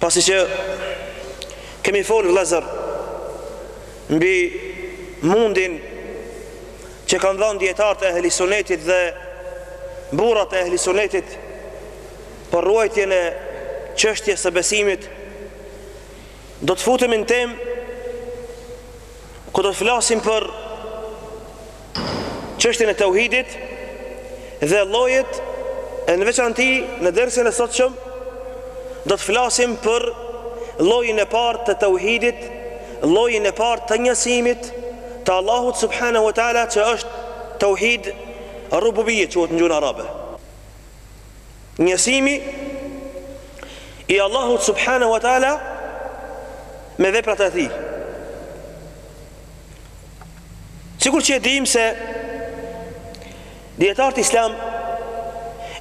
pasi që kemi fol vëllezër mbi mundin që kanë dhënë dijetarët e ehli sunetit dhe burrat e ehli sunetit për ruajtjen e çështjes së besimit do të futemi në temë ku do të flasim për çështjen e tauhidit dhe llojet. E në veçanti në dersin e sotshëm do të flasim për llojin e parë të tauhidit, llojin e parë të njësimit të Allahut subhanahu wa taala që është tauhid rububiyye quhet në gjuhën arabe. Njësimi i Allahut subhanahu wa taala me veprat e tij. Sikur që e dimë se dijetarët islam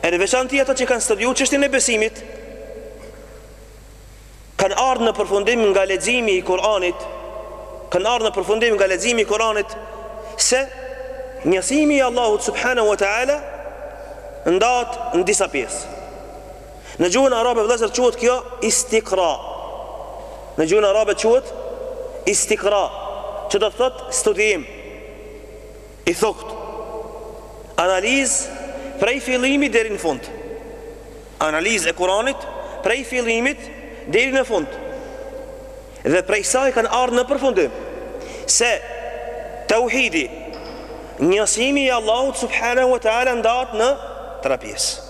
E në veçanti ata që kanë studiu çështjen e besimit Kanë ardh në përfundim nga leximi i Kuranit Kanë ardh në përfundim nga leximi i Kuranit Se njësimi i Allahut subhanahu wa ta'ala Ndahet në disa pjesë Në gjuhën arabe vëllezër quhet kjo istiqra. Në gjuhën arabe quhet istiqra, që do të thotë studim i thukët. Analizë prej fillimit deri në fund. Analizë e Kuranit prej fillimit deri në fund. Dhe prej saj kanë ardh në përfundim se tauhidi njësimi i Allahut subhanahu wa taala ndahet në tre pjesë.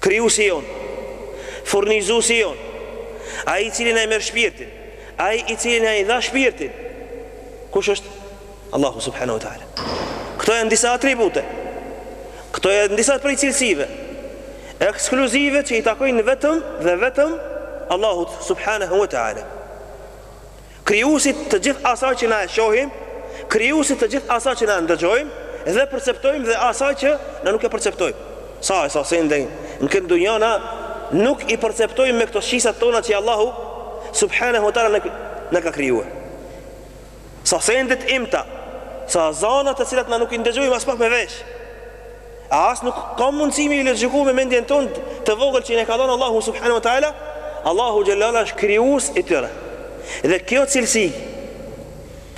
Krijuesi jonë, Furnizuesi jonë, Ai i cili na i merr shpirtin, Ai i cili na i dha shpirtin, kush është? Allahu subhanahu wa taala. Këto janë disa atribute. Këto janë disa prej cilësive ekskluzive që i takojnë vetëm dhe vetëm Allahut subhanahu wa taala. Krijuesit të gjithë asaj që na e shohim, Krijuesit të gjithë asaj që na e ndëgjojmë dhe perceptojmë dhe asaj që na nuk e perceptojmë. Sa e sa sende në këtë dunja na nuk i perceptojmë me këto shqisat tona që Allahu subhanahu wa taala na ka krijuar. Sa sende të imta, sa zana të cilat na nuk i ndëgjojmë aspak me vesh. A as nuk ka mundësi me i logjiku me mendjen tonë të vogël që na e ka dhonë Allahu subhanahu wa taala? Allahu xhel-le xhelaluhu është krijues i tyre. Dhe kjo cilësi,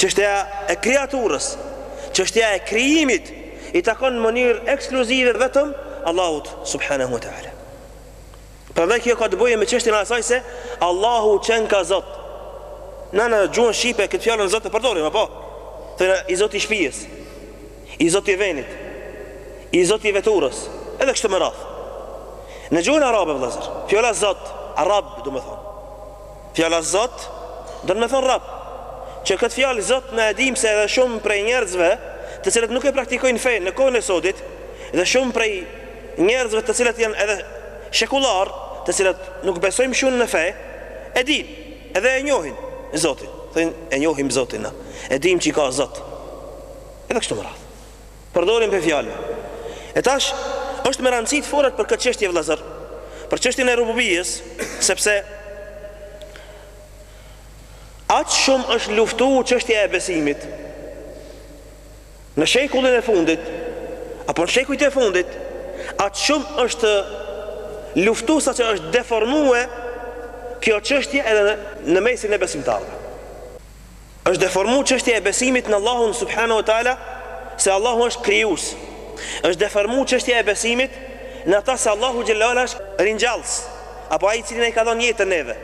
çështja e kreaturës, çështja e krijimit i takon në mënyrë ekskluzive vetëm Allahut subhanahu wa taala. Prandaj kjo ka të bëjë me çështjen e asaj se Allahu qenka Zot. Na në gjuhën shqipe këtë fjalën Zot e përdorim apo? Thona i Zoti i shpijës, i Zoti i venit, i Zoti i veturës, edhe kështu me radhë. Në gjuhën arabe vllazën, fjala Zot, Rab, domethonë. Fjala Zot don me thon Rab, që kët fjalë Zot na e dim se edhe shum prej njerzve të cilët nuk e praktikojn fen në kohën e sotit dhe shum prej njerzve të cilët jan edhe shekullar të cilët nuk besojm shum në fe e din edhe e njohin Zotin, thon e njohim Zotin na, e dim qi ka Zot edhe kshtu me radh. Përdorim si fjalë. E tash është me randësi të folet për këtë çështje vëllazër, për çështjen e Rububijjes, sepse aq shumë është luftu çështja e besimit. Në shekullin e fundit, apo në shekujt e fundit, aq shumë është luftu sa që është deformu kjo çështje edhe në mesin e besimtarëve. Është deformu çështja e besimit në Allahun subhanahu wa taala se Allahu është krijues. Është deformu çështja e besimit në ata se Allahu xhelle ue ala është ringjallës, apo ai i cili na i ka dhënë jetën neve.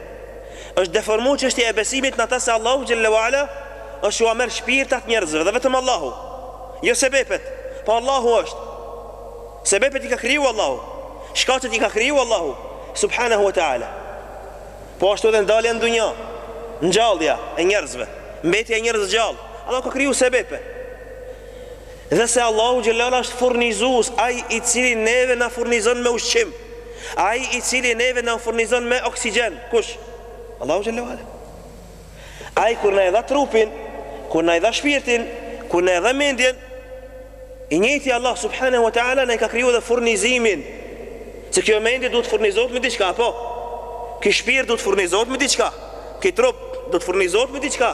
Është deformu çështja e besimit në ata se Allahu xhelle ue ala është, jua merr shpirtat njerëzve dhe vetëm Allahu. Jo sebepet, po Allahu është. Sebepet i ka kriju Allahu. Shkaqet i ka kriju Allahu subhanahu wa taala. Po ashtu edhe ndalja në dunja, ngjallja e njerëzve, mbetja e njerëzve gjallë, Allah ka kriju sebepe. Dhe se Allahu xhelle ue ala është furnizus, aj i cili neve na furnizon me ushqim, aj i cili neve na furnizon me oksigjen, kush? Allahu xhelle ue ala. Ai kur na e dha trupin, kur na e dha shpirtin, kur na e dha mendjen, i njëjti Allah subhanahu wa taala na i ka kriju edhe furnizimin. Se kjo mendje duhet të furnizot me diçka, apo? Ky shpirt duhet të furnizot me diçka. Ky trup duhet të furnizot me diçka.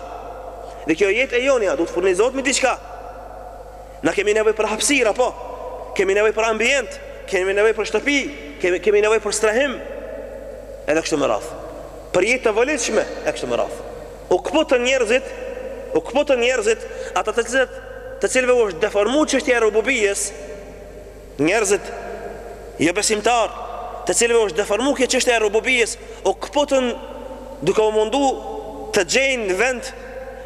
Dhe kjo jetë e jona duhet të furnizot me diçka. Na kemi nevojë për hapsira, apo? Kemi nevojë për ambient, kemi nevojë për shtëpi, kemi kemi nevojë për strehim. Edhe kështu me radhë. Për jetë të volitshme, e kështu me radhë. U kputën njerëzit, u kputën njerëzit, ata të cilët të cilëve u është deformu çështja e rububijës, Njerëzit jobesimtarë, të cilëve u është deformu kjo çështja e Rububijjes, u këputën duke u mundu të gjejnë vend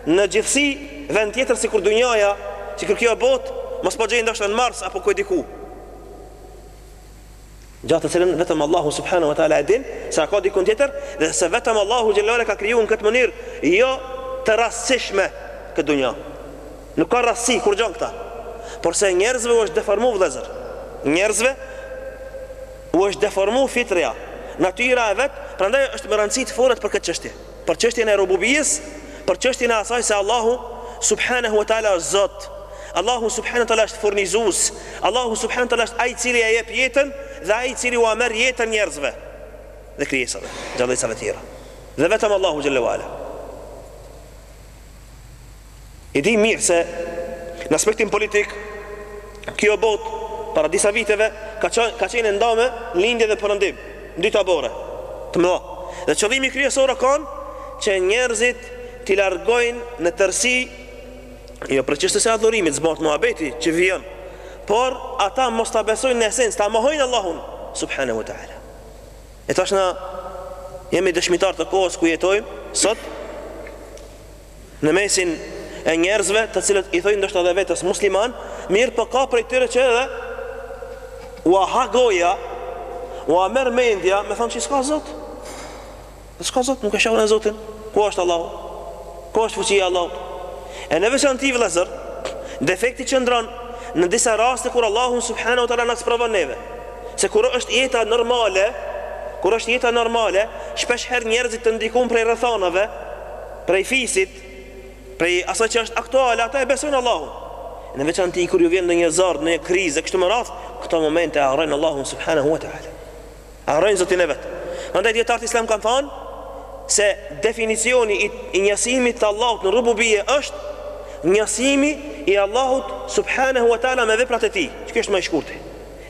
në gjithësi, vend tjetër sikur dunjaja, sikur kjo botë, mos po gjejnë ndoshta në Mars apo ku e di ku. Gjë të cilën vetëm Allahu subhanahu wa taala e din, se a ka dikun tjetër dhe se vetëm Allahu xhelle ue ala ka kriju në këtë mënyrë jo të rastësishme këtë dunja. Nuk ka rastësi kurrgjo këta. Por se njerëzve u është deformu vëllezër. Njerëzve u është deformu fitrja, natyra e vet, prandaj është me rëndësi të folet për këtë çështje, për çështjen e Rububijjes, për çështjen e asaj se Allahu subhanehu ve teala është Zot, Allahu subhanehu ve teala është furnizues, Allahu subhanehu ve teala është ai i cili ia jep jetën dhe ai i cili ua merr jetën njerëzve dhe krijesave, gjallesave të tjera. Dhe vetëm Allahu xhelle wa ala. E dimë mirë se në aspektin politik kjo botë para disa viteve ka qenë ka qenë e ndame në lindje dhe përëndim, në dy tabore të mëdha. Dhe qëllimi kryesor o kan që njerëzit t'i largojnë në tërësi jo për çështje se adhurimit zbart muhabeti që vijon, por ata mos ta besojnë në esencë, ta mohojnë Allahun subhanahu wa taala. E tash na jemi dëshmitar të kohës ku jetojmë sot në mesin e njerëzve të cilët i thojnë ndoshta edhe vetes musliman, mirëpo ka prej tyre që edhe ua ha goja, ua merr mendja, me thanë që s'ka zot. S'ka zot, nuk e shoh unë zotin, ku është Allahu, ku është fuqia e Allahut. E në veçanti vëllezër, defekti qëndron, në disa raste kur Allahu subhanahu wa taala na sprovon neve. Se kur është jeta normale, kur është jeta normale, shpesh herë njerëzit të ndikun prej rrethanave, Prej fisit, prej asaj që është aktuale, ata e besojnë Allahun. E në veçanti kur ju vjen ndonjë zor, ndonjë krizë e kështu me radhë, këto momente e harrojnë Allahun subhanahu wa taala. Harrojnë Zotin e vet. Prandaj dijetarët islam kanë thanë se definicioni i, i njësimit të Allahut në rububie është njësimi i Allahut subhanahu wa taala me veprat e tij. Ky është ma i shkurti,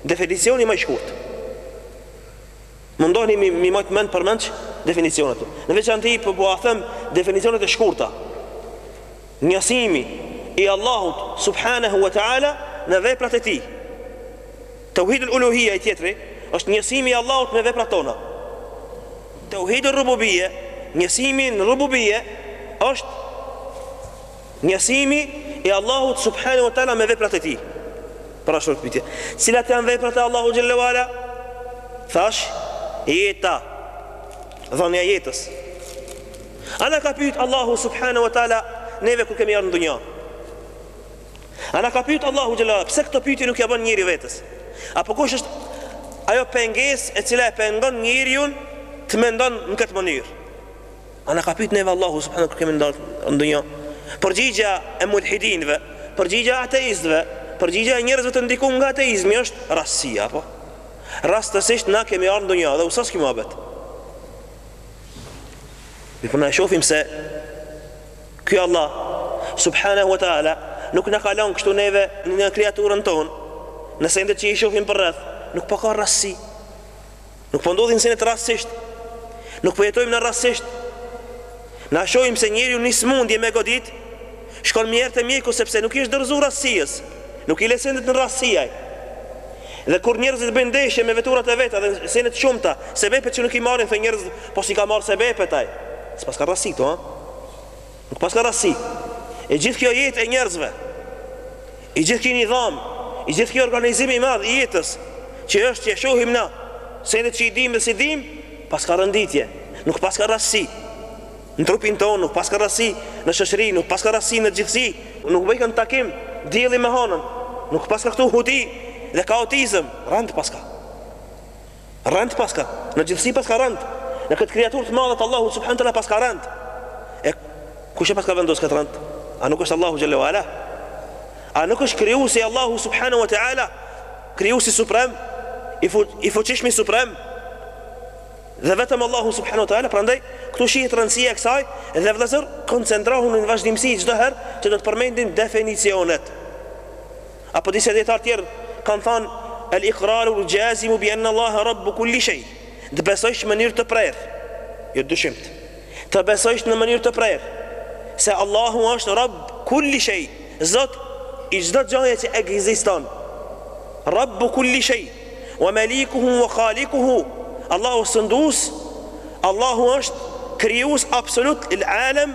definicioni ma i shkurtë. Mundohuni m'i m'i majt mend përmendsh definicionet. Në veçanti po po ua them definicionet e shkurta. Njësimi i Allahut subhanahu wa taala me veprat e tij. Tauhidul uluhia e tjetri është njësimi i Allahut me veprat tona. Tauhidul rububia, njësimi në rububie është Njësimi i Allahut subhanahu wa taala me veprat e tij. Parashtrohet pyetja. Cilat janë veprat e Allahut xhelle wala? Thashë jeta. Dhënia e jetës. A na ka pyet Allahu subhanahu wa taala neve kur kemi ardh në dunja. A na ka pyet Allahu xhelle wala pse këto pyetje nuk ia bën njeri vetes? Apo kush është ajo pengesë e cila e pengon njeriun të mendon në këtë mënyrë? A na ka pyet neve Allahu subhanahu kur kemi ardh në dunja? Përgjigja e mulhidinëve, përgjigja e ateistëve, përgjigja e njerëzve të ndikuar nga ateizmi është rastësia, apo? Rastësisht na kemi ardhur në dunja dhe u sos ky muhabet. Dhe po ne e shohim se ky Allah subhanahu wa taala nuk na ka lënë kështu neve në krijaturën tonë, në sendet që i shohim përreth, nuk paska rastësi. Nuk po ndodhin senet rastësisht. Nuk po jetojmë na rastësisht. Na shohim se njeriu një smundje me godit, shkon menjëherë te mjeku sepse nuk i është dorëzu rastësisë, nuk i le sendet në rastësi ai. Dhe kur njerëzit bëjnë ndeshje me veturat e veta dhe senet e shumta, sebepet që nuk i marrin, thonë njerëzit, po s'i ka marrë sebepet ai. Se s'paska rastësi këtu, ha? Nuk paska rastësi. E gjithë kjo jetë e njerëzve, i gjithë ky nidham, i gjithë ky organizim i madh i jetës, që është që e shohim na, senet që i dim dhe s'i dim, paska renditje, nuk paska rastësi. Në trupin tonë nuk paska rastësi, në shoqëri nuk paska rastësi në gjithësi, nuk bëjkan takim dielli me hanën, nuk paska këtu huti dhe kaotizëm, rend paska. Rend paska, në gjithësi paska rend. Në këtë krijaturë të madhe të Allahut subhanahu teala paska rend. E kush e paska vendosur këtë rend? A nuk është Allahu xhallahu ala? A nuk është krijuesi Allahu subhanahu wa taala? Krijuesi suprem, i fu, i fuqishmi suprem. Dhe vetëm Allahu subhanahu wa taala, prandaj këtu shihet rëndësia e kësaj dhe vëllazër koncentrohuni në vazhdimësi çdo herë që do të përmendim definicionet. Apo disa dietar tjerë kanë thënë el iqraru el jazimu bi anna Allahu rabbu kulli shay. Të besojsh në mënyrë të prerë. Jo dyshim. Të besojsh në mënyrë të prerë se Allahu është rabb kulli shay, Zot i çdo gjëje që ekziston. Rabbu kulli shay wa malikuhu wa khaliquhu. Allahu sundues, Allahu është krijues absolut lil alam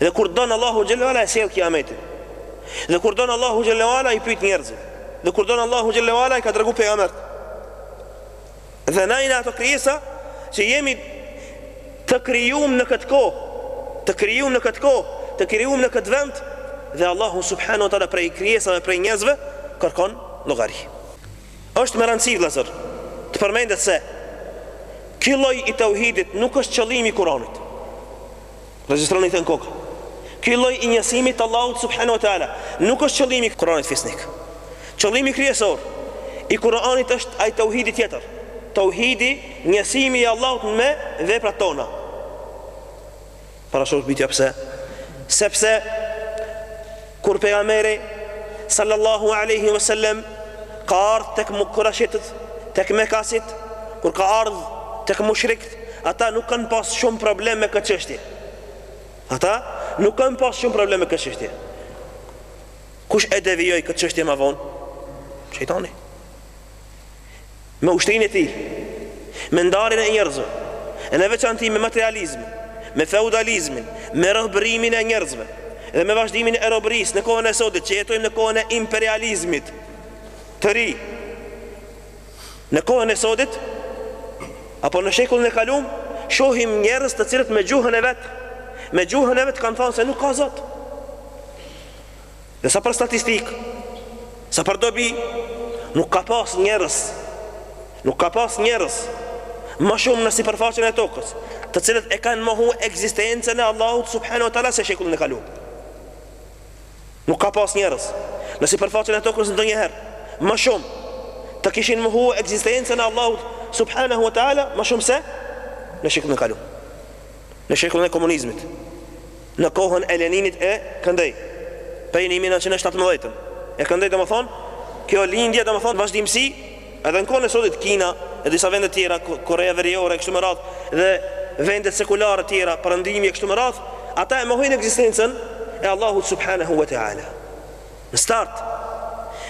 Dhe kur don Allahu xhelalu ala e sjell kiametin. Dhe kur don Allahu xhelalu ala i pyet njerëzit. Dhe kur don Allahu xhelalu ala i ka dërguar pejgambert. Dhe na jena ato krijesa që jemi të krijum në këtë kohë, të krijum në këtë kohë, të krijum në këtë vend dhe Allahu subhanahu wa taala prej krijesave prej njerëzve kërkon llogari. Është me rëndësi vëllazër të përmendet se ky lloj i tauhidit nuk është qëllimi i Kuranit. Regjistroni këtë në kokë. Ky lloj i njësimit të Allahut subhanahu wa taala nuk është qëllimi i Kur'anit fisnik. Qëllimi kryesor i Kur'anit është ai tauhidi tjetër. Tauhidi, njësimi i Allahut me veprat tona. Parashtrohet pyetja pse? Sepse Kur Pejgamberi, sallallahu alejhi ve sellem, ka ardhë tek Kurajshitët, tek Mekasit, kur ka ardhë tek Mushrikët, ata nuk kanë pasë shumë problem me këtë çështje. Ata nuk kanë pasë shumë problem me këtë çështje. Kush e devijoi këtë çështje ma vonë? Shejtani. Me ushtrinë e tij, me ndarjen e njerëzve, e në veçanti me materializmin, me feudalizmin, me robërimin e njerëzve dhe me vazhdimin e robërisë në kohën e sodit që jetojmë në kohën e imperializmit të ri. Në kohën e sodit apo në shekullin e kalum, shohim njerëz të cilët me gjuhën e vet, me gjuhën e vet kanë thanë se nuk ka Zot. Dhe sa për statistikë, sa për dobi, nuk ka pas njerëz, nuk ka pas njerëz ma shumë në sipërfaqen e tokës, të cilët e kanë mohu ekzistencën e Allahut subhanahu wa taala se shekullin e kalum. Nuk ka pas njerëz në sipërfaqen e tokës ndonjëherë ma shumë të kishin mohu ekzistencën e Allahut subhanahu wa taala ma shumë se në shekullin e kalum. në shekullin e komunizmit, në kohën e Leninit e këndej, prej një mijë e nëntëqind e shtatëmbëdhjetë e këndej, domethënë, kjo lindje, domethënë, vazhdimësi, edhe në kohën e sotit, Kina e disa vende të tjera, Koreja Veriore e kështu me radhë, dhe vendet sekulare të tjera, Perëndimi e kështu me radhë, ata e mohojnë ekzistencën e Allahut subhanehu ve teala. Në start.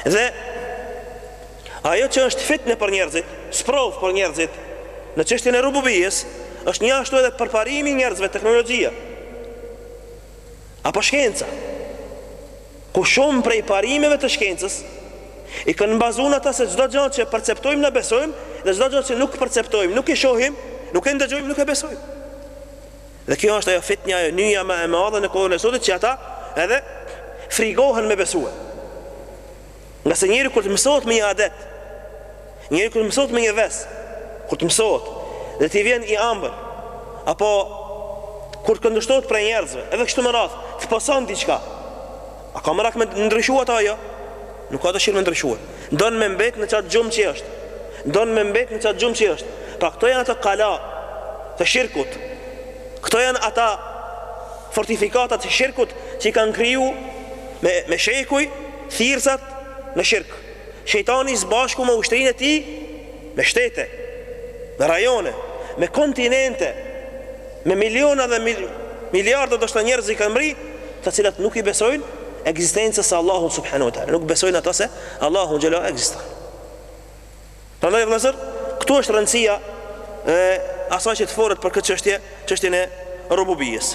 Dhe ajo që është fitne për njerëzit, sprovë për njerëzit në çështjen e rububijes, është një ashtu edhe përparimi i njerëzve teknologjia. Apo shkenca. Ku shumë prej parimeve të shkencës i kanë bazu ata se çdo gja që perceptojmë na besojmë dhe çdo gja që nuk perceptojmë, nuk e shohim, nuk e ndëgjojmë, nuk e besojmë. Dhe kjo është ajo fitnja e nyja më e madhe në kohën e sotit që ata edhe frigohen me besue. Ngase njeri kur të mësohet me një adet, njeri kur të mësohet me një ves, kur të mësohet, dhe t'i vjen i ambël, apo kur të kundërshtohet prej njerëzve, edhe kështu me radhë, të pëson diçka, A ka merak me ndryshu atë ajo? Nuk ka dëshirë me ndryshue. Don me mbet në qatë gjumë që është. Don me mbet në qatë gjumë që është. Pra këto janë ato kala të shirkut. Këto janë ata fortifikata të shirkut që i kanë kriju me, me shekuj thirrsat në shirk. Shejtani së bashku me ushtrinë e tij, me shtete, me rajone, me kontinente, Me miliona dhe miliarda ndoshta njerëz i kanë mbrri, të cilat nuk i besojnë ekzistencës së Allahut subhanahu wa taala, nuk besojnë ata se Allahu xhelle ekziston. Prandaj vëllazër, këtu është rëndësia e asaj që të folet për këtë çështje, çështjen e rububijes.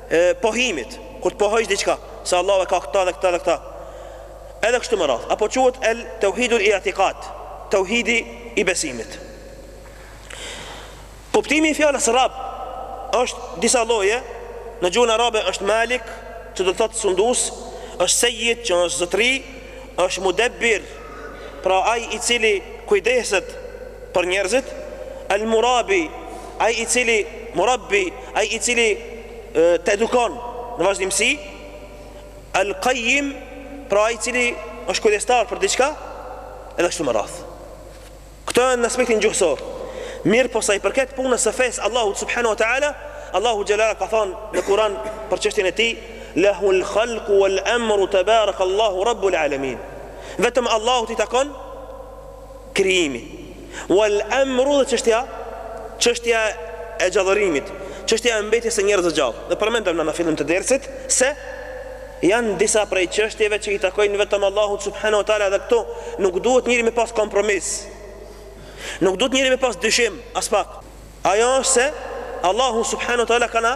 e pohimit, kur të pohojsh diçka, se Allahu e ka këtë dhe këtë dhe këtë, edhe kështu me radhë, apo quhet el tauhidul i'tiqad, tauhidi i besimit. Kuptimi i fjalës Rab është disa lloje, në gjuhën arabe është Malik, që do të thotë sundues, është Sejid që është zotëri, është Mudebbir, pra ai i cili kujdeset Për njerëzit, Al Murabi, ai i cili, Murabbi, ai i cili të edukon në vazhdimësi, Al Qayyim, pra ai i cili është kujdestar për diçka, edhe kështu me radhë. Këto në aspektin gjuhësor. Mirëpo sa i përket punës së fesë, Allahu subhanahu wa taala, Allahu xhelle wa ala ka thënë në Kur'an për çështjen e tij, Lahul khalqu wal amru tabarakallahu rabbul alamin. Vetëm Allahut i takon krijimi. Wal amru dhe çështja, çështja e gjallërimit, çështja e mbetjes së njerëzve gjallë. Dhe përmendëm në në fillim të dersit se janë disa prej çështjeve që i takojnë vetëm Allahut subhanahu wa taala dhe këto nuk duhet njeri me pas kompromis. Nuk duhet njeri me pas dyshim aspak. Ajo është se Allahu subhanahu wa taala ka na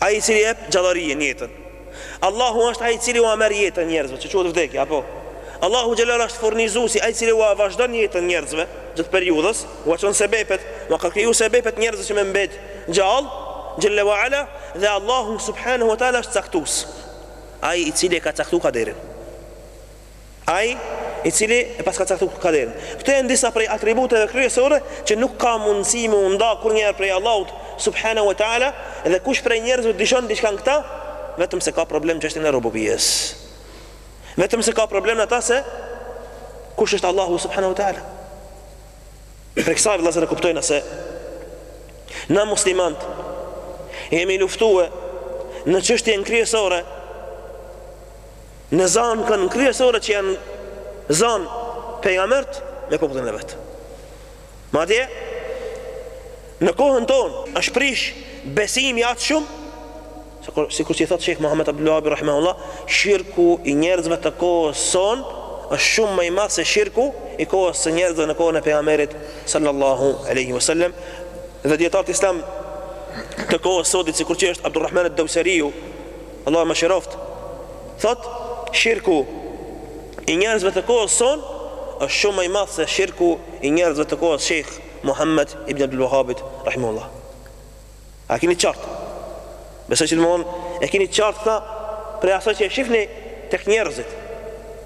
Ai i cili jep gjallërinë, jetën. Allahu është ai i cili ua merr jetën njerëzve, që quhet vdekja, apo? Allahu xhelle wa ala është furnizuesi, ai i cili ua vazhdon jetën njerëzve gjatë periudhës, ua çon sebepet, ua ka kriju sebepet njerëzve që me mbet gjallë, xhelle wa ala, dhe Allahu subhanahu wa taala është caktues. Ai i cili e ka caktu kaderin. Ai, i cili e paska caktu kaderin. Këto janë disa prej atributeve kryesore që nuk ka mundësi me u nda kurrnjëherë prej Allahut subhanahu wa taala dhe kush prej njerëzve dyshon diçka në këta, vetëm se ka problem n'çështjen e rububies. Vetëm se ka problem në ata se kush është Allahu subhanahu wa taala. Prej kësaj vëllazër e kuptojmë se na muslimant jemi luftue në çështjen kryesore Në zënkën kryesore që janë zan pejgambert me popullin e vet. Madje në kohën tonë është prish besimi aq shumë sikur që i thotë Shejh Muhammed Abdul Wahhabi Rahimahullah, shirku i njerëzve të kohës sonë është shumë më i madhë se shirku i kohës së njerëzve në kohën e pejgamberit sallallahu aleyhi wasallam dhe dijetarët islam të kohës sodit sikur që është Abdurrahman ed-Deuseriu Allahu e mëshiroftë, thotë, Shirku i njerëzve të kohës sonë është shumë më i madh se shirku i njerëzve të kohës Shejh Muhammed ibn Abdul Wahhabit rahimahullah. A e keni qartë? Besoj që domethënë e keni qartë këta prej asaj që e shihni tek njerëzit.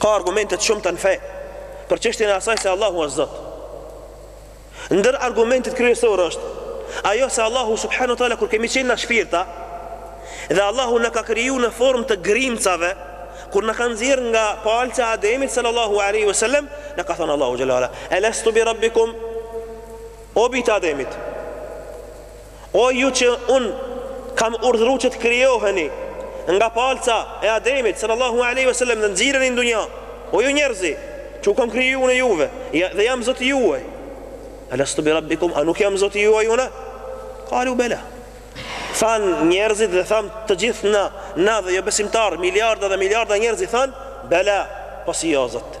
Ka argumente të shumta në fe për çështjen e asaj se Allahu është Zot. Ndër argumentet kryesore është ajo se Allahu subhanahu wa taala kur kemi qenë në shpirta dhe Allahu na ka kriju në formë të grimcave, kur na ka nxjerr nga palca e Ademit sallallahu alaihi wasallam, na ka thënë Allahu xhalala, "Alastu bi rabbikum?" O bijt e Ademit, O ju që unë kam urdhëruar që të krijoheni nga palca e Ademit, sallallahu alejhi ve sellem, dhe nxirreni në dunja, o ju njerëzi, që u kam kriju unë juve, dhe jam Zoti juaj. Alastu bi rabbikum, a nuk jam Zoti juaj unë? Kalu bela. Than njerëzit dhe tham të gjithë na, na dhe jo besimtar, miliarda dhe miliarda njerëzit than, bela, po si jo Zot.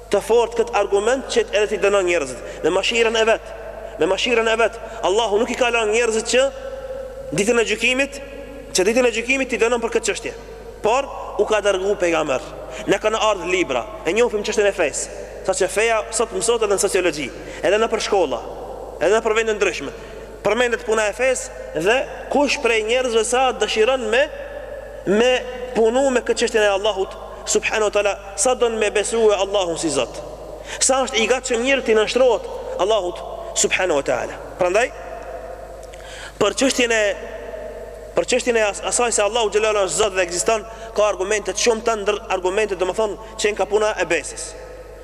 Të fortë këtë argument që edhe t'i dënon njerëzit me mashiren e vet me mashiren e vet Allahu nuk i ka lanë njerëzit që ditën e gjykimit që ditën e gjykimit t'i dënon për këtë çështje por u ka dërgu pejgamber na kanë ardh libra e njohim çështjen e fesë saqë feja sot mësohet edhe në sociologji edhe nëpër shkolla edhe nëpër vende të ndryshme përmendet puna e fesë dhe kush prej njerëzve sa dëshiron me me punu me këtë çështjen e Allahut Subhanu Teala sa don me besue Allahun si Zot, sa është i gatshëm njeriu t'i nënshtrohet Allahut Subhanu Teala. Prandaj për çështjen e për çështjen e asaj se Allahu Xhelalu është Zot dhe ekziston, ka argumente të shumta ndër argumentet domethënë qenka puna e besës.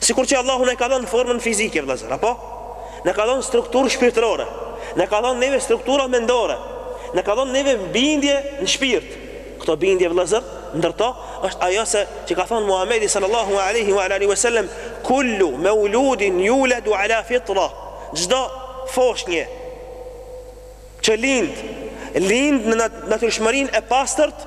Sikur që Allahu na ka dhënë formën fizike, vëllazër, a po? Na ka dhënë strukturë shpirtërore, na ka dhënë neve struktura mendore, na ka dhënë neve bindje në shpirt. Këto bindje vëllazër, ndër to është ajo se që ka thënë Muhamedi sallallahu alaihi wa alihi wasallam, kullu mauludin yuladu ala fitra. Çdo foshnje që lind, lind në natyrshmërinë e pastërt,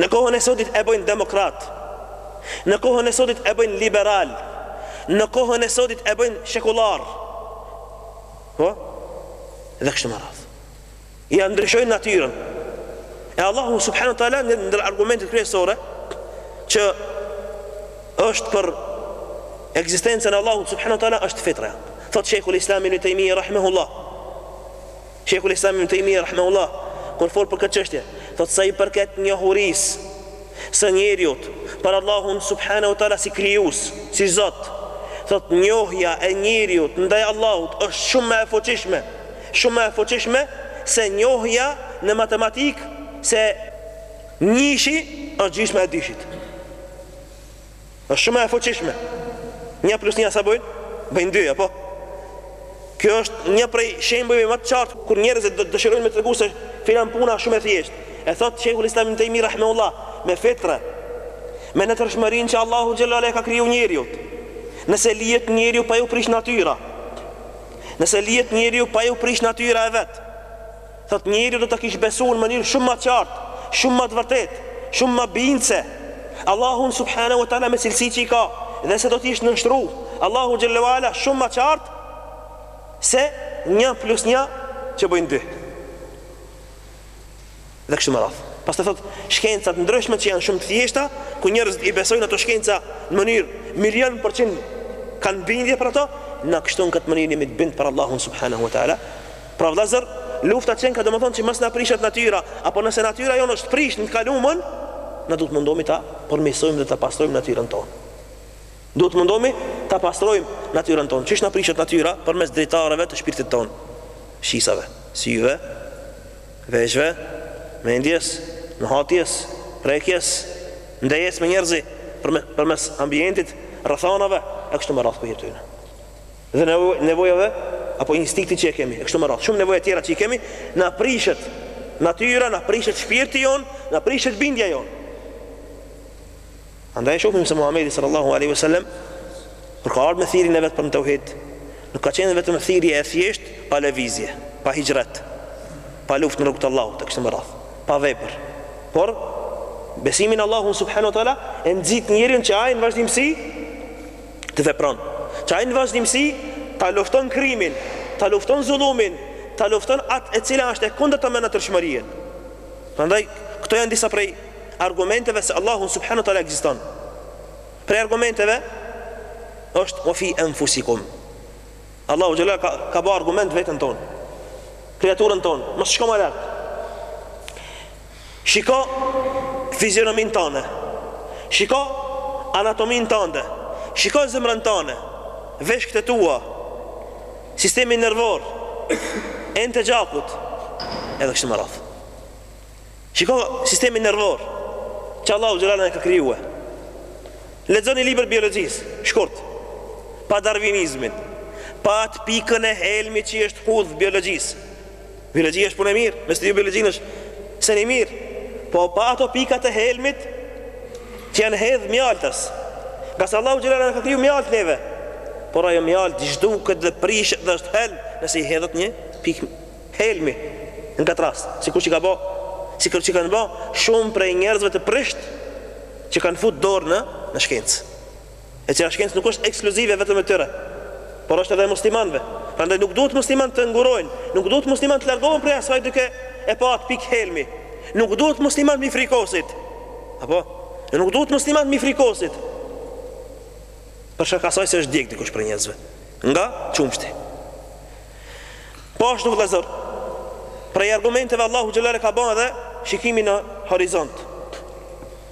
Në kohën e sotit e bëjnë demokratë, në kohën e sotit e bëjnë liberalë, në kohën e sotit e bëjnë shekularë. Po? Dhe kështu me radhë. Ia ndryshojnë natyrën. E Allahu subhanu tala ndër argumentet kryesore që është për ekzistencën e Allahut subhanu tala është fitre. Thotë Shejhul Islam Ibn Tejmije rahimehullah. Shejhul Islam Ibn Tejmija rahimehullah kur fol për këtë çështje, thotë sa i përket njohurisë së njeriut për Allahun subhane u teala si krijues, si Zot, thotë njohja e njeriut ndaj Allahut është shumë ma e fuqishme, shumë ma e fuqishme se njohja në matematikë se njëshi është gjysma e dyshit. Është shumë e fuqishme. Një plus një sa bëjnë? Bëjnë dy, apo? Kjo është një prej shembujve më të qartë kur njerëzit do dëshirojnë me tregu se filan puna shumë e thjeshtë. E thotë Shejhul Islam Ibn Tejmi rahimehullah, me fitre, me natyrshmërinë që Allahu xhelle xhelaluhu ka kriju njeriut. Nëse lihet njeriu pa ju prish natyra, nëse lihet njeriu pa ju prish natyra e vet, Thotë njeriu do ta kish besuar në mënyrë shumë më të qartë, shumë më të vërtetë, shumë më bindëse Allahun subhanehu ve teala me cilësitë që i ka dhe se do të ishte nënshtruar Allahut xhelle ve ala shumë më qartë se një plus një që bëjnë dy. Dhe kështu me radhë. Pastaj thotë shkenca të ndryshme që janë shumë të thjeshta, ku njerëzit i besojnë ato shkenca në mënyrë milion për qind kanë bindje për ato, në kështu në këtë mënyrë jemi të bind për Allahun subhanahu wa taala, Pra vëllezër, lufta qenka domethënë që mos të na prishet natyra, apo nëse natyra jonë është prish në të kalumën, ne duhet mundomi ta përmirësojmë dhe ta pastrojmë natyrën tonë. Duhet mundomi ta pastrojmë natyrën tonë. Qysh na prishet natyra përmes dritareve të shpirtit tonë, shqisave, syve, veshve, mendjes, nuhatjes, prekjes, ndejes me njerëzi, përmes ambientit, rrethanave e kështu me radhë prej tyne. Dhe nevojave apo instinktit që e kemi, e kështu me radhë. Shumë nevoja të tjera që i kemi, na prishet natyra, na prishet shpirti jonë, na prishet bindja jonë. Andaj shohim se Muhamedi sallallahu alaihi wasallam kur ka ardhur me thirrjen e vet për tauhid, nuk ka qenë vetëm thirrje e thjesht pa lëvizje, pa hixhret, pa luftë në rrugë të Allahut, e kështu me radhë, pa vepër. Por besimi në Allahun subhanahu wa taala e nxit njeriu që ai në vazhdimsi të vepron, që ai në vazhdimësi ta lufton krimin, ta lufton zullumin, ta lufton atë e cila është e kundërta me natyrshmërinë. Prandaj, këto janë disa prej argumenteve se Allahu subhanahu wa taala ekziston. Prej argumenteve është wa fi anfusikum. Allahu xhelle ka, ka bo argument veten tonë. Kreaturën tonë, mos shko më larg. Shiko fizionominë tënde. Shiko anatominë tënde. Shiko zemrën tënde, veshkët e tua, sistemin nervor, enët e gjakut, edhe kështu me radhë. Shiko sistemin nervor, që Allahu xhelle ala e ka kriju. Lexoni librat e biologjisë, shkurt, pa darvinizmin, pa atë pikën e helmit që i është hudhë biologjisë. Biologjia është punë e mirë, me studiu biologjinë është sen i mirë, po pa ato pika të helmit që janë hedhë mjaltës. Ngase Allahu xhelle ala na ka kriju mjaltë neve, por ajo mjaltë zhduket dhe prishet dhe është helm nëse i hedhet një pik helmi në këtë rast, sikur që ka bo, sikur që kanë bo, shumë prej njerëzve të prisht që kanë fut dorë në, në shkencë. e cila shkencë nuk është ekskluzive vetëm e tyre, por është edhe e muslimanëve. Prandaj nuk duhet muslimanët të ngurojnë, nuk duhet muslimanët të largohen prej asaj duke e pa atë pikë helmi. Nuk duhet muslimanët mi frikosit. Apo, e nuk duhet muslimanët mi frikosit. Për shkak asaj se është djeg dikush prej njerëzve nga qumshti. Po ashtu vëllazër, prej argumenteve Allahu xhelle ala ka ban edhe shikimin në horizont.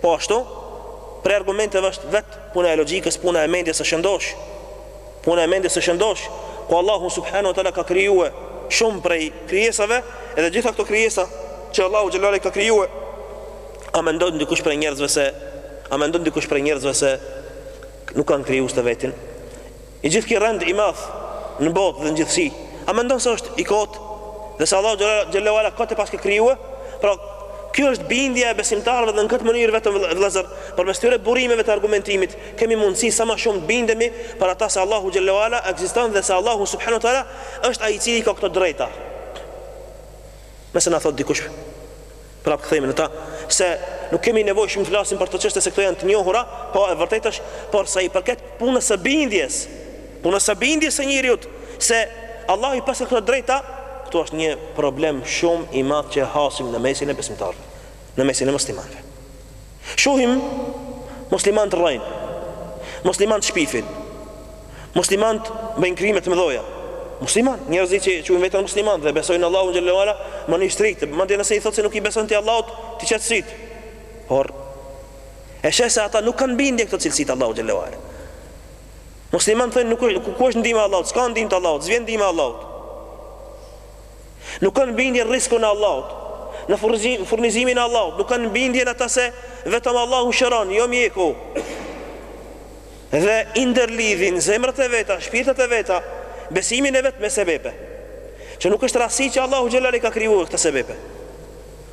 Po ashtu, prej argumenteve është vet puna e logjikës, puna e mendjes së shëndoshë, puna e mendjes së shëndoshë, ku Allahu subhanahu wa ta'ala ka krijue shumë prej krijesave, edhe të gjitha këto krijesa që Allahu xhelle ala i ka krijue, a mendon dikush prej njerëzve se a mendon dikush prej njerëzve se nuk kanë krijues të vetin? I gjithë ky rend i madh në botë dhe në gjithësi, a mendon se është i kotë dhe se Allahu xhelle ala kot e paske krijue? Pra, kjo është bindja e besimtarëve dhe në këtë mënyrë vetëm vëllazër, përmes këtyre burimeve të argumentimit, kemi mundësi sa më shumë të bindemi për ata se Allahu xhelle ala ekziston dhe se Allahu subhanahu wa taala është ai i cili ka këto drejta. Nëse na thot dikush, Prapë kthehemi në ata se nuk kemi nevojë shumë të flasim për këto çështje se këto janë të njohura, po e vërtetë është, por sa i përket punës së bindjes, punës së bindjes së njeriut se Allahu i paska këto drejta, këtu është një problem shumë i madh që hasim në mesin e besimtarëve, në mesin e muslimanëve. Shohim muslimanët rrejnë, muslimanët shpifin, muslimanët bëjnë krime të mëdha. Musliman, njerëzit që quajnë veten muslimanë dhe besojnë në Allahun xhelle ala, më në strikt, madje nëse i thotë se nuk i beson ti Allahut, t'i qet sytë. Por e sheh se ata nuk kanë bindje në këto cilësi të Allahut xhelle ala. Musliman thonë nuk ku, ku është ndihma e Allahut, s'ka ndihmë të Allahut, s'vjen ndihma e Allahut. Nuk kanë bindje në rriskun e Allahut, në furnizimin e Allahut, nuk kanë bindje në atë se vetëm Allahu shëron, jo mjeku. Dhe i ndërlidhin zemrat e veta, shpirtrat e veta, besimin e vet me sebepe. Që nuk është rasti që Allahu xhelle ala i ka krijue këta sebepe.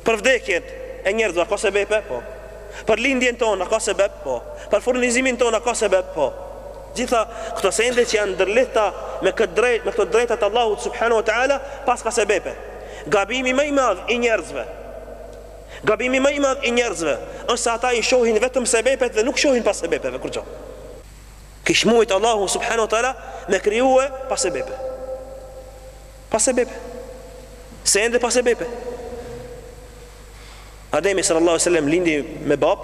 Për vdekjen e njerëzve a ka sebepe? Po. Për lindjen tonë a ka sebep? Po. Për furnizimin tonë a ka sebep? Po. Gjitha këto sende që janë ndërlidhta me këtë drejt, me këto drejta të Allahut subhanahu wa taala, paska sebepe. Gabimi më i madh i njerëzve. Gabimi më i madh i njerëzve është se ata i shohin vetëm sebepet dhe nuk shohin pas sebepeve kurrgjo. Kish mujt Allahu subhanahu wa taala me krijue pa sebepe. Pa sebepe. Sende pa sebepe. Ademi sallallahu alaihi wasallam lindi me bab,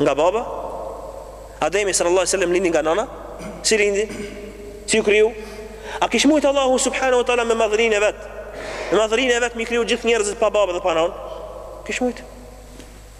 nga baba. Ademi sallallahu alaihi wasallam lindi nga nana, si lindi? Si ju kriju? A kish mujt Allahu subhanahu wa taala me madhërinë e vet? Me madhërinë e vet mi kriju gjithë njerëzit pa babë dhe pa nanë? Kish mujt?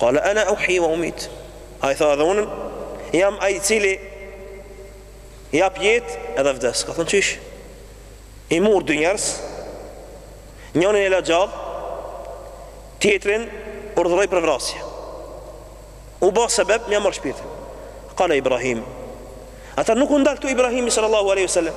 Qale ana uhyi wa umit. Ai tha edhe unë jam ai i cili jap jetë edhe vdes. Ka thënë qysh? I mur dy njerëz, njërin e la gjallë, tjetrin urdhëroi për vrasje. U bë sebeb me ia marr shpirtin. Qale Ibrahim. Ama nuk u ndal këtu Ibrahimi sallallahu alaihi wasallam.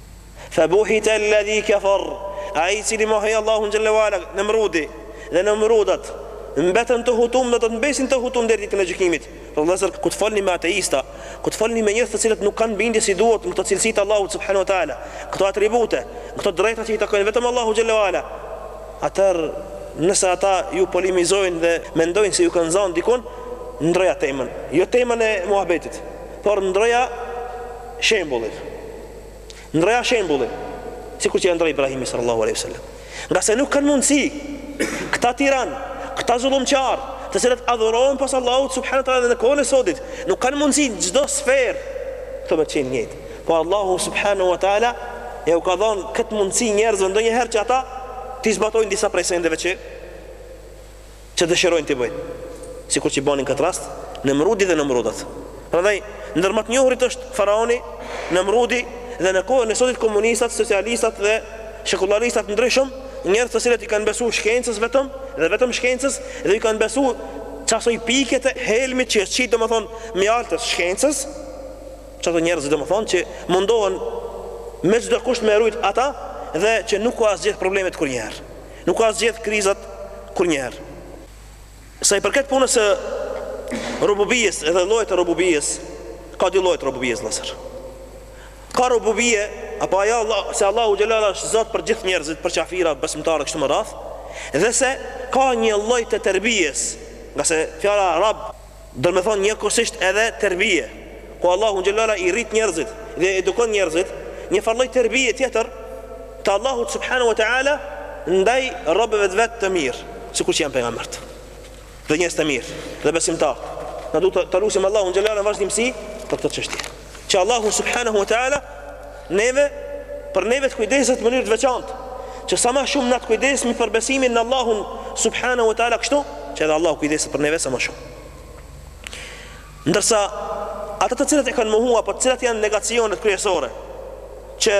Febuhite alladhi kafar, ai i cili mohoi Allahun xhelle wala, Nemrudi dhe Nemrudat mbetën të hutumë dhe do të mbesin të hutumë deri ditën e gjykimit. Vëllezër, kur të folni me ateista, kur të folni me njerëz të cilët nuk kanë bindje si duhet në këto cilësi të Allahut subhanahu wa taala, këto atribute, në këto drejta që i takojnë vetëm Allahut xhelle wala, atëherë nëse ata ju polimizojnë dhe mendojnë se ju kanë zënë dikun, ndroja temën, jo temën e muhabetit, por ndroja shembullin. Ndroja shembullin, sikur që e ndroi Ibrahimi sallallahu alaihi wasallam. Nga se nuk kanë mundësi këta tiran, këta zullumqar, të cilët adhurohen pos Allahut subhanahu taala dhe në kohën e sodit, nuk kanë mundësi në çdo sferë këto me qenë njëjtë. Po Allahu subhanahu wa taala e u ka dhënë këtë mundësi njerëzve ndonjëherë që ata t'i zbatojnë disa prej sendeve që që dëshirojnë t'i bëjnë, sikur që bëni në këtë rast Nemrudi dhe Nemrudat. Prandaj, ndër më të njohurit është faraoni Nemrudi dhe në kohën e sodit komunistat, socialistat dhe shekullaristat e ndryshëm, njerëz të cilët i kanë besuar shkencës vetëm dhe vetëm shkencës dhe i kanë besuar qasaj pike të helmit që është qitë domethënë në mjaltë të shkencës, qata njerëz domethënë që mundohen me çdo kusht me rujt ata dhe që nuk ka zgjidh problemet kurrnjëherë. Nuk ka zgjidh krizat kurrnjëherë. Sa i përket punës së rububijes dhe llojit të rububijes, ka dy lloje të rububijes vëllazër. Ka rububije, apo ajo Allah, se Allahu xhallahu është Zot për gjithë njerëzit, për qafira, besimtarë kështu me radh, dhe se ka një lloj të terbijes, nga se fjala Rabb Domethënë njëkohësisht edhe terbije, ku Allahu xhallahu ala i rrit njerëzit dhe i edukon njerëzit, një farë lloj terbije tjetër të Allahut subhanahu wa taala ndaj robëve të vet të mirë, sikur që janë pejgambert. Dhe njerëz të mirë, dhe besimtarë. Na duhet ta lusim Allahun xhallahu ala në vazhdimsi për këtë çështje. Që Allahu subhanahu wa taala neve për neve të kujdeset në mënyrë të veçantë, që sa më shumë na të kujdesemi për besimin në Allahun subhanahu wa taala kështu, që edhe Allahu kujdeset për neve sa më shumë. Ndërsa ata të cilët e kanë mohuar apo të cilat janë negacionet kryesore që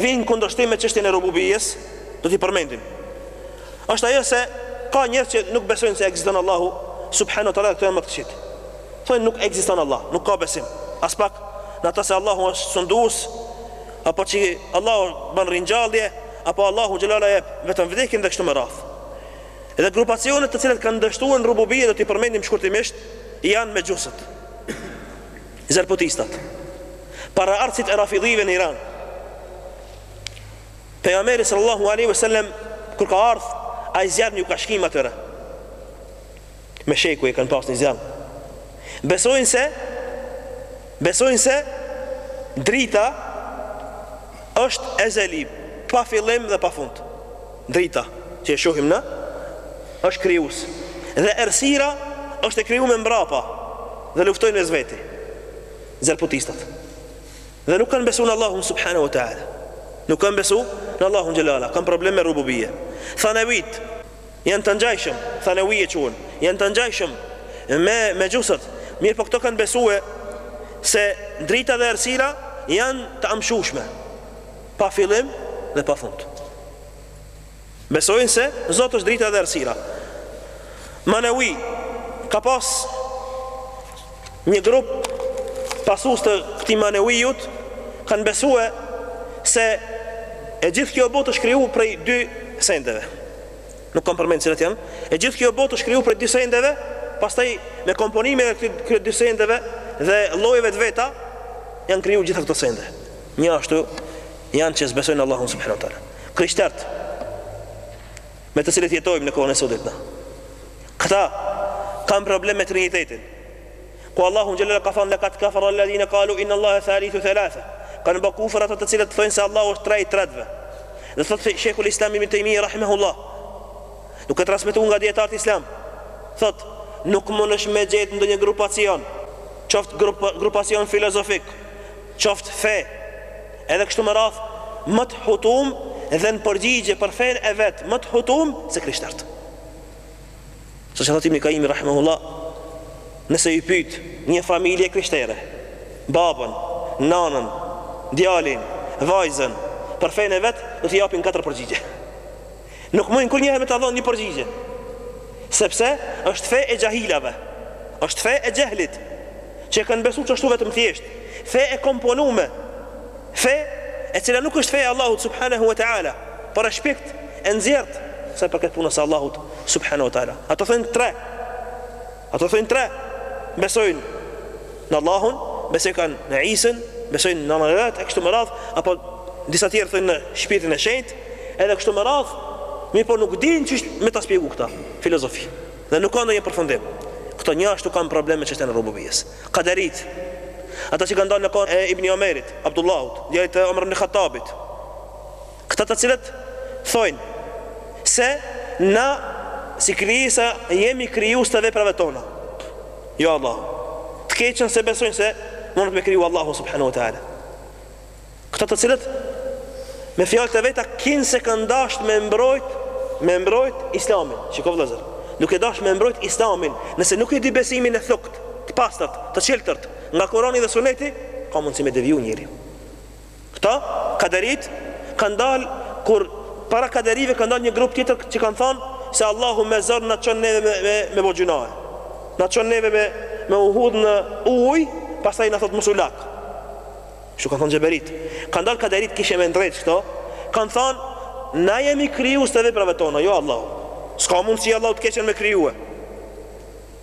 vijnë kundërshtim me çështjen e rububijes, do t'i përmendim. Është ajo se ka njerëz që nuk besojnë se ekziston Allahu subhanahu wa taala këto janë më të këqit. Thonë nuk ekziston Allah, nuk ka besim, aspak, në atë se Allahu është sundues, apo që Allahu bën ringjallje, apo Allahu xhelala jep vetëm vdekjen dhe kështu me radhë. Edhe grupacionet të cilat kanë dështuar në rububije do t'i përmendim shkurtimisht, janë mexhusët. Zerdushtistat. Paraardhësit e rafidhive në Iran. Pejgamberi sallallahu aleyhi ve sellem, kur ka ardhë, ai zjarr iu ka shkim atyre. Me shekuj e kanë pas një zjarr. Besojnë se besojnë se drita është ezeli, pa fillim dhe pa fund. Drita që e shohim na është krijues. Dhe errësira është e krijuar më mbrapa dhe luftojnë mes veti. Zerdushtistat. Dhe nuk kanë besuar në Allahun subhanahu wa taala. Nuk kanë besuar në Allahun xhelala, kanë problem me rububije. Thanevit Janë të ngjajshëm, Thanawi e quhen, janë të ngjajshëm me mexhusët, mirëpo këto kanë besue se drita dhe errësira janë të amshueshme, pa fillim dhe pa fund. Besojnë se Zoti është drita dhe errësira. Manawi ka pas Një grup pasus të këtij Manewijut kanë besuar se e gjithë kjo botë është krijuar prej dy sendeve. Nuk kanë përmend cilat janë. E gjithë kjo botë është krijuar prej dy sendeve, pastaj me komponimin e këtyre dy sendeve dhe llojeve të veta janë krijuar gjitha këto sende. Njashtu janë që s'besojnë Allahun subhanahu taala. Krishterët me të cilët jetojmë në kohën e sodit na. Këta kanë problem me Trinitetin. Ku Allahu xhelala ka thënë laqad kafara alladhina qalu inna Allaha thalithu thalatha. Kanë bërë kufër ata të cilët thonë se Allahu është tre i tretëve. Dhe thot se Sheikhul Islam Ibn Taymiyyah rahimahullah duke transmetuar nga dijetarët islam thot nuk mundesh me gjetë ndonjë grupacion qoftë grup, grupacion filozofik Qoftë fe, edhe kështu me radhë, më të hutum dhe në përgjigje për fenë e vet më të hutum se krishterët. Sa që thotë Ibn Kaimi rahimahullah, nëse i pyet një familje krishtere, babën, nanën, djalin, vajzën, për fenë e vet, do t'i japin katër përgjigje. Nuk mundin kurrnjëherë me ta dhonë një përgjigje Sepse është fe e xhahilave është fe e xhehlit Që e kanë besu që është vetëm thjesht Fe e komponume Fe e cila nuk është fe e Allahut subhanahu wa ta'ala Por e shpikt e nxjerrt Se për këtë punë se Allahu subhanahu wa ta'ala Ata thojnë tre Ata thojnë tre, besojnë në Allahun, besojnë kanë në Isën, besojnë në nanën e tij e kështu me radhë, apo disa tjerë thojnë në Shpirtin e Shenjtë, edhe kështu me radhë, mirëpo nuk dinë qysh me ta spjegu këtë filozofi. Dhe nuk ka ndonjë përfundim. Këta njashtu kanë problem me çështjen e rububies. Kaderit. Ata që kanë dalë në kohën e Ibn Omerit, Abdullahut, djalit të Omer ibn Khattabit, Këta të cilët thojnë se na si krijesa jemi krijues të veprave tona. Jo Allah. Të keqën se besojnë se mundet me kriju Allahu subhanahu wa taala. Këta të cilët me fjalë të veta kinse kanë dasht me mbrojt, me mbrojt Islamin. Shiko vëllezër. Duke dasht me mbrojt Islamin, nëse nuk e di besimin e thukt, të pastërt, të çiltërt, nga Kurani dhe Suneti, ka mundësi me deviju njeri. Këta, Kaderit, kanë dalë kur para Kaderive kanë dalë një grup tjetër që kanë thanë se Allahu me zor na çon neve me me me bo gjunahe. Na çon neve me me u hudh në ujë, pastaj na thotë mos u lag. Kështu kanë thënë Xheberit. Kanë dalë Kaderit kishe me ndreq këto, kanë thanë na jemi krijues të veprave tona, jo Allahu. S'ka mundësi Allahu të keqen me krijue.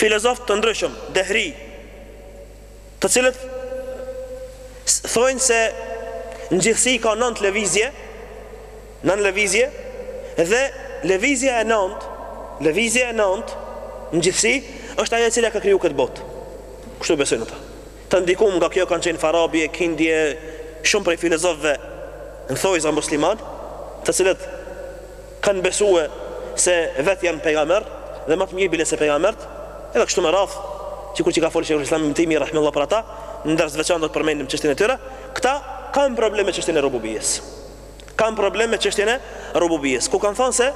filozofë të ndryshëm, Dehri, të cilët thojnë se në gjithësi ka nëntë lëvizje, nëntë lëvizje, dhe lëvizja e nëntë, lëvizja e nëntë, në gjithësi, është ajo e cila e ka kriju këtë botë. Kështu besojnë ata. Të ndikum nga kjo kanë qenë Farabi e Kindi e shumë prej filozofëve në thojza musliman, të cilët Kan besue se vet jan pejgamber dhe ma të mir bile se pejgambert edhe kështu me radh sikur që ka fol shejhul islam ibn tejmije rahimehullah për ata në ders të veçant do të përmendim çështjen e tyre këta kan problem me çështjen e rububijes kan problem me çështjen e rububijes kur kan thënë se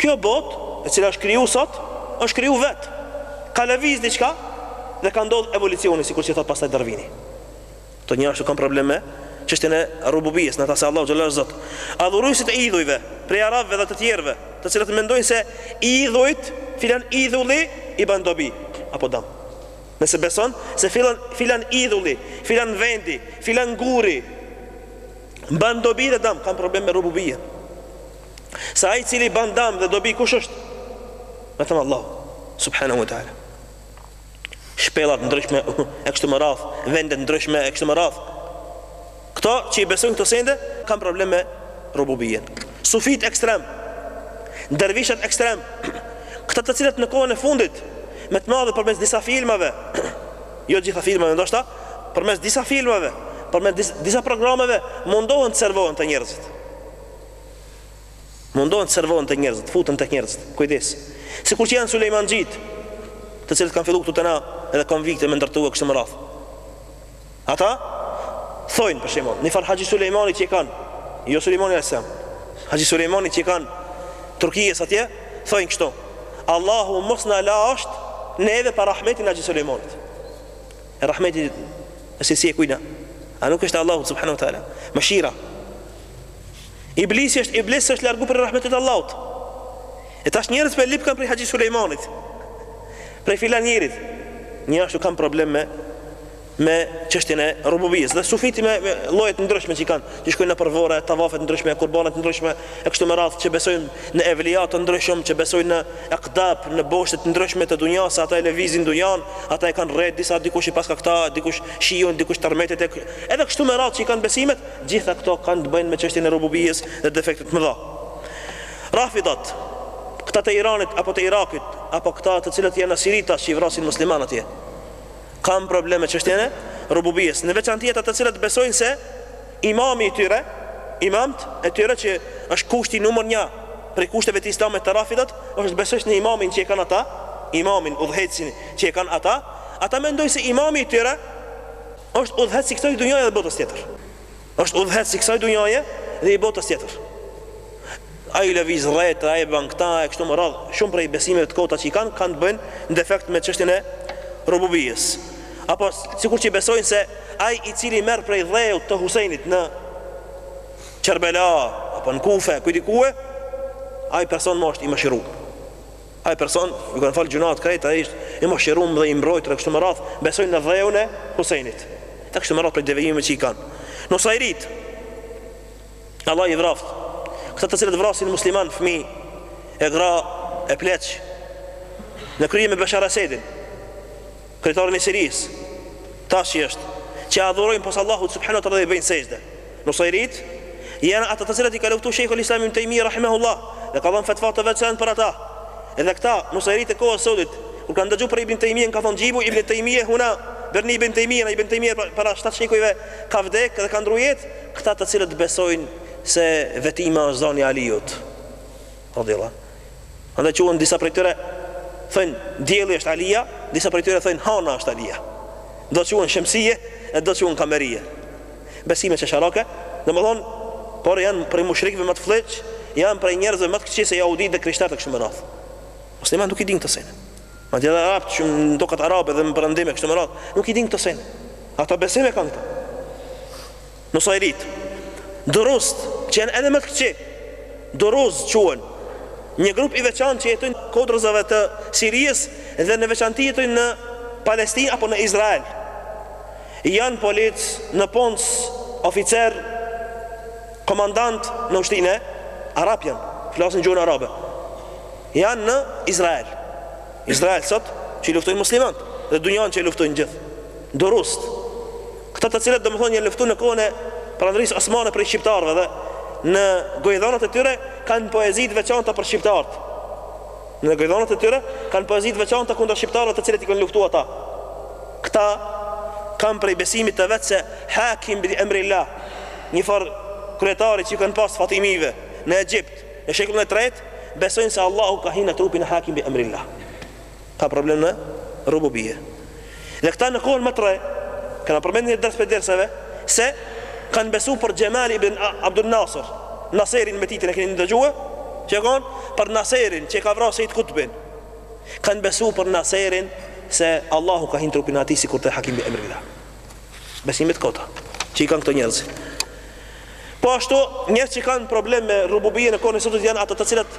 kjo bot e cila është kriju sot është kriju vet ka lëviz diçka dhe ka ndodh evolucioni sikur që thot pastaj darvini Këta njashtu kanë problem me çështjen e Rububijes, në atë se Allahu ja është Zot. Adhuruesit e idhujve, prej arabëve dhe të tjerëve, të cilët mendojnë se idhujt, filan idhulli i bën dobi apo dëm. Nëse beson se filan filan idhulli, filan vendi, filan guri bën dobi dhe dëm, kanë problem me Rububijen. Se ai i cili bën dëm dhe dobi kush është? Vetëm Allahu subhanahu wa taala. shpella të ndryshme e kështu me radhë, vende të ndryshme e kështu me radhë. Këto që i besojnë këto sende kanë problem me rububien. Sufit ekstrem, dervishët ekstrem, këta të cilët në kohën e fundit me të madhe përmes disa filmave, jo gjitha filmave ndoshta, përmes disa filmave, përmes disa programeve mundohen të servohen te njerëzit. Mundohen të servohen te njerëzit, të futen tek njerëzit. Kujdes. Sikur që janë sulejmanxhitë, të cilët kanë filluar këtu te na edhe konvikte me ndërtue kështu me radhë. Ata thoin për shembull, njëfar Haxhi Sulejmani që kanë, jo Sulejmani alejhi selam. Haxhi Sulejmani që kanë n'Turki atje, thoin kështu. Allahu mos na lasht neve pa rahmetin e Haxhi Sulejmanit. E rahmeti është cilësi e kujna. A nuk është Allahu subhanahu wa taala? Mëshira. Iblisi është iblis se është largu prej rahmetit t'Allahut E tash njerëz po lypkan prej Haxhi Sulejmanit Prej filan njerit Njashtu kanë problem me Me qështin e rububijës edhe sufitë me, me llojet e ndryshme që i kanë Që shkojnë nëpër vorre, tavafe të ndryshme, kurbane të ndryshme E kështu me radhë që besojnë në evlija të ndryshëm Që besojnë në ektab, në boshte të ndryshme të dunjas se ata e levizin dunjan Ata e kanë retë, disa dikush i paska këta Dikush shiun, dikush tërmetit e... Edhe kështu me radhë që i kanë besimet Gjitha këto kanë të bëjnë me çështjen e Rububijes dhe defekte të mëdha. Rafidat, këta të Iranit apo të Irakit, apo këta të cilët janë n'Siri tash që i vrasin muslimanë atje, kanë problem me çështjen e Rububijes, në veçanti ata të cilët besojnë se imami i tyre, imamt e tyre që është kushti numër 1 prej kushteve të Islamit te Rafidat, është t'besosh në imamin që e kanë ata, imamin udhëheqësin që e kanë ata, ata mendojnë se imami i tyre Është udhëheqës i kësaj dunjaje dhe botës tjetër. Është udhëheqës i kësaj dunjaje dhe i botës tjetër. Ai lëviz retë, ai bën këta e kështu me radhë. Shumë prej besimeve të kota që i kanë kanë të bëjnë në defekt me çështjen e rububijës. Apo sikur që besojnë se ai i cili merr prej dheut të Husejnit në Qerbela apo në Kufe, ku di ku, ai person më është i mëshiruar. Ai person, ju kanë falë gjunat krejt, ai është i moshirum dhe i mbrojtur e kështu me radhë, besojnë në dheun e Husejnit. E kështu me radhë prej devijimeve që i kanë. Nusajrit, Allah i vraft, këta të cilët vrasin musliman, fëmi, e gra, e pleq, në krye me Bashar Asedin, Kryetarin e Sirisë, tash si është, që e adhurojnë pos Allahut subhanahu wa taala dhe i bëjnë sexhde. Nusajrit, janë ata të cilët i ka luftu Shejhul Islam Ibn Tejmije rahimahullah dhe ka dhënë fetva të veçantë për ata. Edhe këta, nusajrit e kohës sotit, kur kanë dëgju për Ibn Tejmijen, kanë thonë xhibu Ibn Tejmije huna, bjerni Ibn Tejmijen, Ibn Tejmije para 7 shekujve ka vdek dhe ka ndru jetë, këta të cilët besojnë se vetima është zani Aliut. Radijallahu anhu. Andaj quhen disa prej tyre thojnë dielli është Alia, disa prej tyre thojnë hana është Alia. Do të quhen shemsie e do të quhen kamerie. Besime qesharake, domethënë por janë prej mushrikëve më të flliq, janë prej njerëzve më të këqij se jahudit dhe krishterët e kështu me radhë. Musliman nuk i din këtë sen. Madje edhe arabët që në tokat arabe dhe në perëndim e kështu me radhë, nuk i din këtë sen. Ato besime kanë këta. Nusajrit, Duruztë, që janë edhe më të këqij, Duruz quhen, një grup i veçantë që jetojnë në kodrinave të Sirisë dhe në veçanti jetojnë në Palestinë apo në Izrael. Janë polic, në ponc, oficer, komandant në ushtrinë e arab janë, flasin gjuhën arabe. Janë në Izrael. Izrael sot që i luftojnë muslimanët dhe dunjan që e luftojnë gjithë. Duruzt. Këta të cilët domethënë janë luftu në kohën e perandorisë osmane prej shqiptarëve dhe në gojdhanat e tyre kanë poezi të veçanta për shqiptarët. Në gojdhanat e tyre kanë poezi të veçanta kundër shqiptarëve të cilët i kanë luftu ata. Këta kanë prej besimit të vet se Hakim bi Emrilah, një farë kryetari që e kanë pas fatimive në Egjipt në shekullin e tretë, besojnë se Allahu ka hinë në trupin e Hakim bi Emrilah. Kanë problem në Rububije. Dhe këta në kohën më të re, kena përmend në një ders prej derseve, se kanë besu për Xhemal ibn Abdul Naser, Naserin me Titën e keni dëgju që u kon, për Naserin që e ka vra Sejid Kutbin, kanë besu për Naserin se Allahu ka hin trupin e atij sikur te Hakim bi Emrilah. Besime t'kota, që i kanë këto njerëzit. Po ashtu, njerëz që kanë problem me rububije në kohën e sotit janë ata të cilët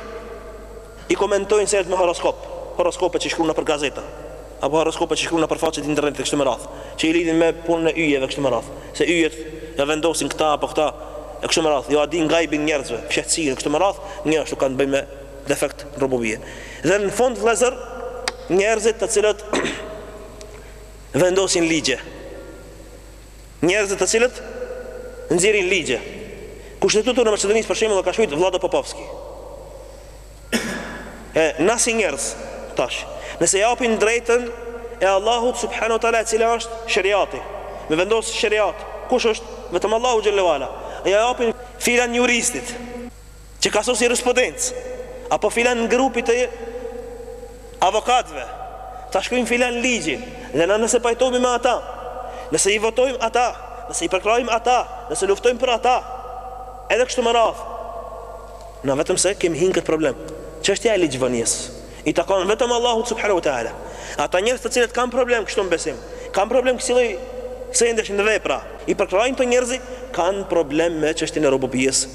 I komentojnë senet me horoskop, horoskopet që shkrun nëpër gazeta, apo horoskopet që shkrun nëpër faqet e internetit e kështu me radhë, që i lidhin me punën e yjeve e kështu me radhë, se yjet e vendosin këta apo këta e kështu me radhë, jo ja dinë gajbin njerëzve, fshehtësinë e kështu me radhë, njashtu kanë të bëjnë me defekt në rububie. Dhe në fund vëllezër, njerëzit të cilët vendosin ligje, Njerëzit të cilët nxjerrin ligje. Kushtetutën e Maqedonisë për shembull e ka shkrujt Vllado Popovski. E na si njerëz tash, nëse ja japim drejtën e Allahut subhanahu wa taala e cila është sheriati, me vendos sheriat, kush është? Vetëm Allahu xhele ue ala. E ja japim filan juristit. Që ka sos jurisprudencë, apo filan grupi të avokatëve, ta shkrujnë filan ligjin, dhe na nëse pajtohemi me ata, nëse i votojmë ata, nëse i përkrahim ata, nëse luftojmë për ata, edhe kështu me radhë, na vetëm se kemi hin n'këtë problem. Çështja e ligjvënies i takon vetëm Allahut subhanahu wa taala. Ata njerëz të cilët kanë problem kështu në besim, kanë problem kësilloj sendesh në vepra, i përkrahin kta njerëzit, kanë problem me çështjen e rububies.